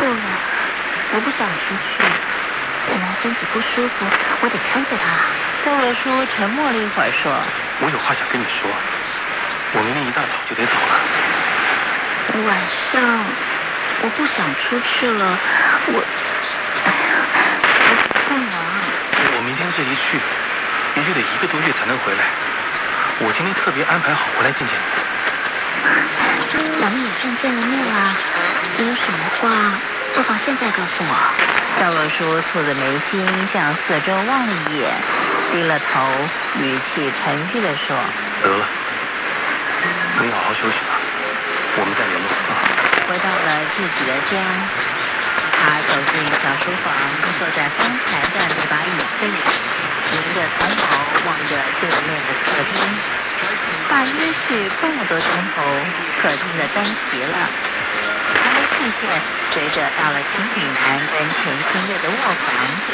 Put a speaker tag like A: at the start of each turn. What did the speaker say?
A: 错了，我不想出去。奶奶身体不舒服，我得看着她。
B: 窦若书沉默了一会儿，说：“
C: 我有话想跟你说，我明天一大早就得走了。
A: 晚上我不想出去了，我，哎呀，我不忙。
C: 我明天这一去，也就得一个多月才能回来。我今天特别安排好回来见见
A: 你。咱们也算见了面啦，你有什么话，不妨现在告诉我。”
B: 赵若书蹙着眉心，向四周望了一眼，低了头，语气沉郁地说：“
C: 得了，你好好休息吧，我们再联络。”
B: 回到了自己的家，他走进小书房，坐在方才的那把椅子里，迎着铜楼望着对面的客厅。大约是半个多钟头，客厅的灯熄了。他的视线随着到了秦岭南跟秦新月的卧房，